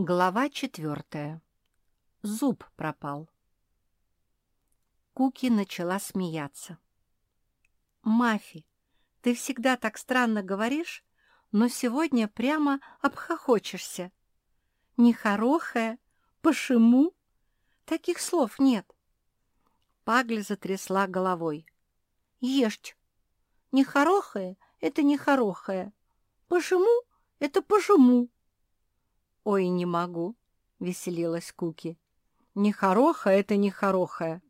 Глава четвертая. Зуб пропал. Куки начала смеяться. «Мафи, ты всегда так странно говоришь, но сегодня прямо обхохочешься. Нехорошая, пошему? Таких слов нет». Пагли затрясла головой. «Ешьте. Нехорошая — это нехорошая. Пошему — это пошему». «Ой, не могу», — веселилась Куки. «Нехорошая — это нехорошая.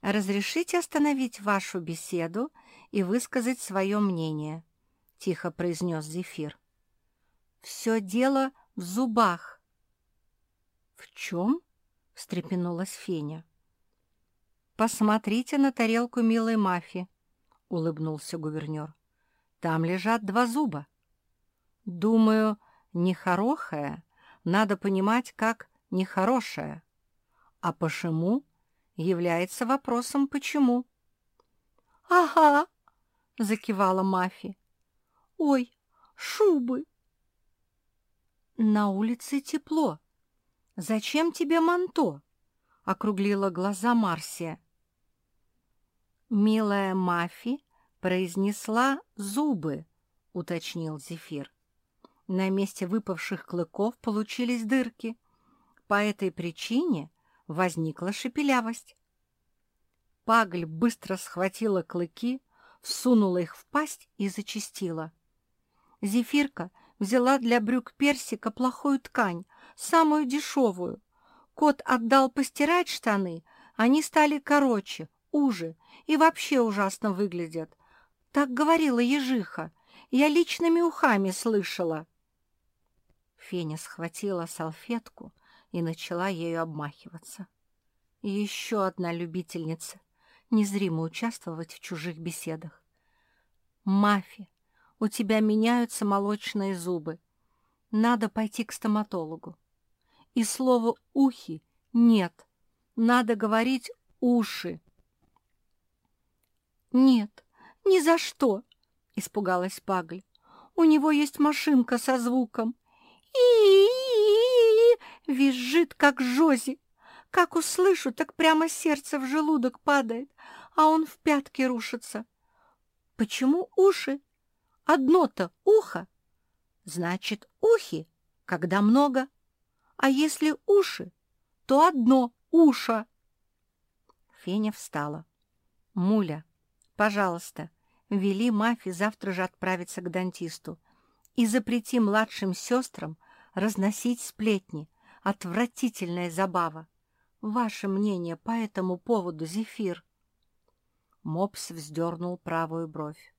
«Разрешите остановить вашу беседу и высказать свое мнение», — тихо произнес Зефир. «Все дело в зубах». «В чем?» — встрепенулась Феня. «Посмотрите на тарелку милой Мафи», — улыбнулся гувернер. «Там лежат два зуба. Думаю, нехорошее надо понимать как нехорошее, а почему является вопросом «почему?». «Ага», — закивала Мафи. «Ой, шубы!» «На улице тепло. Зачем тебе манто?» — округлила глаза Марсия. «Милая Мафи произнесла зубы», — уточнил Зефир. На месте выпавших клыков получились дырки. По этой причине возникла шепелявость. Пагль быстро схватила клыки, всунула их в пасть и зачистила. Зефирка взяла для брюк персика плохую ткань, самую дешевую. Кот отдал постирать штаны, они стали короче, уже и вообще ужасно выглядят. Так говорила ежиха, я личными ухами слышала. Феня схватила салфетку, и начала ею обмахиваться. Еще одна любительница незримо участвовать в чужих беседах. «Мафи, у тебя меняются молочные зубы. Надо пойти к стоматологу. И слово «ухи» нет. Надо говорить «уши». «Нет, ни за что!» — испугалась Пагль. «У него есть машинка со звуком. И Визжит, как жози. Как услышу, так прямо сердце в желудок падает, а он в пятки рушится. Почему уши? Одно-то ухо. Значит, ухи, когда много. А если уши, то одно ухо. Феня встала. «Муля, пожалуйста, вели Мафи завтра же отправиться к дантисту и запрети младшим сестрам разносить сплетни, Отвратительная забава. Ваше мнение по этому поводу, Зефир?» Мопс вздернул правую бровь.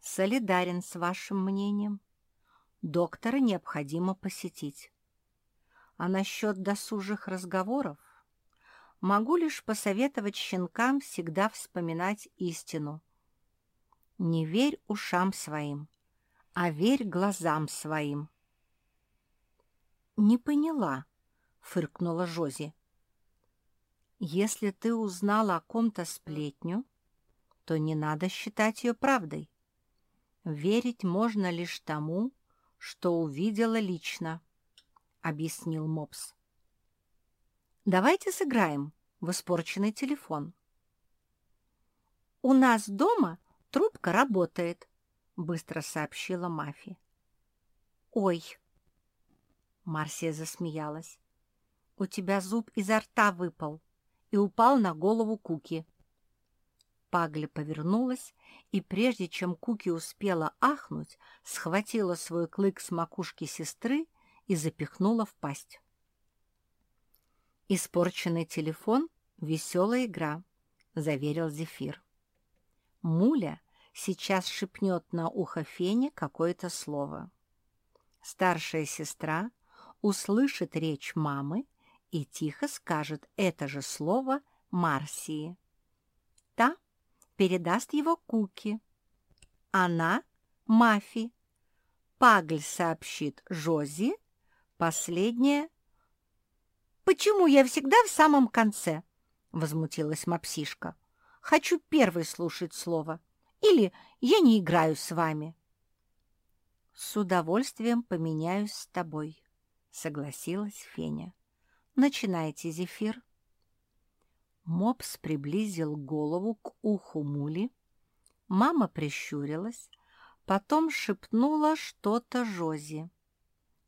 «Солидарен с вашим мнением. Доктора необходимо посетить. А насчет досужих разговоров могу лишь посоветовать щенкам всегда вспоминать истину. Не верь ушам своим, а верь глазам своим. «Не поняла», — фыркнула Жози. «Если ты узнала о ком-то сплетню, то не надо считать ее правдой. Верить можно лишь тому, что увидела лично», — объяснил Мопс. «Давайте сыграем в испорченный телефон». «У нас дома трубка работает», — быстро сообщила Мафи. «Ой!» Марсия засмеялась. «У тебя зуб изо рта выпал и упал на голову Куки». Пагля повернулась, и прежде чем Куки успела ахнуть, схватила свой клык с макушки сестры и запихнула в пасть. «Испорченный телефон — веселая игра», — заверил Зефир. Муля сейчас шепнет на ухо Фене какое-то слово. Старшая сестра услышит речь мамы и тихо скажет это же слово Марсии. Та передаст его Куки. Она — Мафи. Пагль сообщит Жози. Последнее — «Почему я всегда в самом конце?» — возмутилась мапсишка. «Хочу первой слушать слово. Или я не играю с вами». «С удовольствием поменяюсь с тобой», согласилась Феня. «Начинайте, Зефир». Мопс приблизил голову к уху Мули. Мама прищурилась, потом шепнула что-то Жози.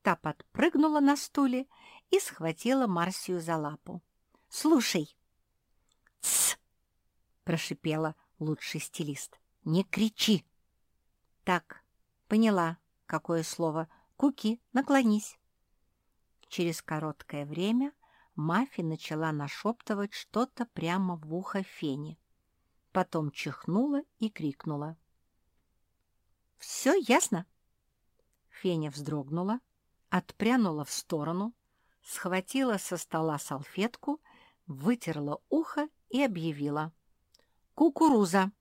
Та подпрыгнула на стуле и схватила Марсию за лапу. «Слушай!» «Тсс!» — прошипела лучший стилист. «Не кричи!» «Так, поняла, какое слово. Куки, наклонись!» Через короткое время Мафи начала нашептывать что-то прямо в ухо Фене. Потом чихнула и крикнула. «Все ясно?» Феня вздрогнула, отпрянула в сторону, схватила со стола салфетку, вытерла ухо и объявила. «Кукуруза!»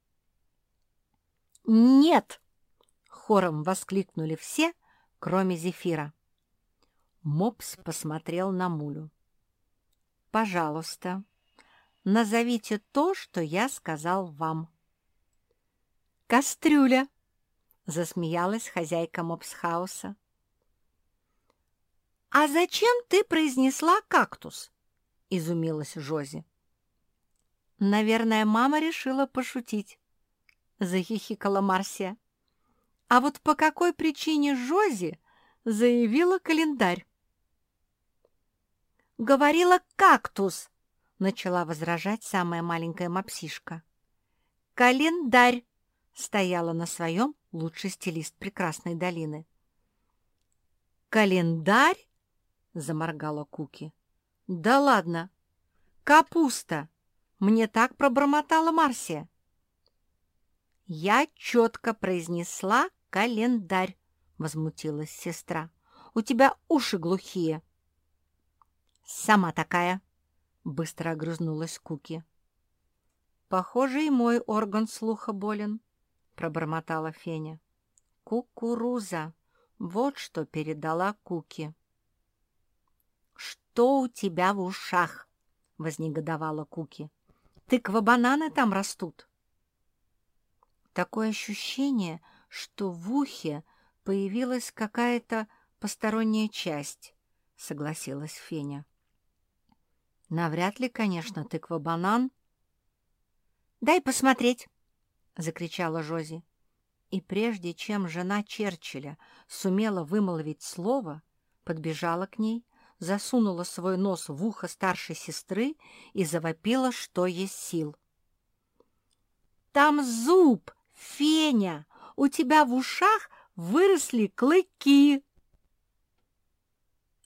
«Нет!» — хором воскликнули все, кроме Зефира. Мопс посмотрел на Мулю. «Пожалуйста, назовите то, что я сказал вам». «Кастрюля!» — засмеялась хозяйка мопсхауса. «А зачем ты произнесла кактус?» — изумилась Жози. «Наверное, мама решила пошутить», — захихикала Марсия. «А вот по какой причине Жози заявила календарь?» «Говорила кактус!» — начала возражать самая маленькая мопсишка. «Календарь!» — стояла на своем лучший стилист прекрасной долины. «Календарь?» — заморгала Куки. «Да ладно! Капуста! Мне так пробормотала Марсия!» «Я четко произнесла календарь!» — возмутилась сестра. «У тебя уши глухие!» «Сама такая!» — быстро огрызнулась Куки. «Похоже, и мой орган слуха болен», — пробормотала Феня. «Кукуруза! Вот что передала Куки». «Что у тебя в ушах?» — вознегодовала Куки. «Тыква-бананы там растут». Такое ощущение, что в ухе появилась какая-то посторонняя часть, — согласилась Феня. Навряд ли, конечно, тыква-банан. «Дай посмотреть!» — закричала Жози. И прежде чем жена Черчилля сумела вымолвить слово, подбежала к ней, засунула свой нос в ухо старшей сестры и завопила, что есть сил. «Там зуб, Феня! У тебя в ушах выросли клыки!»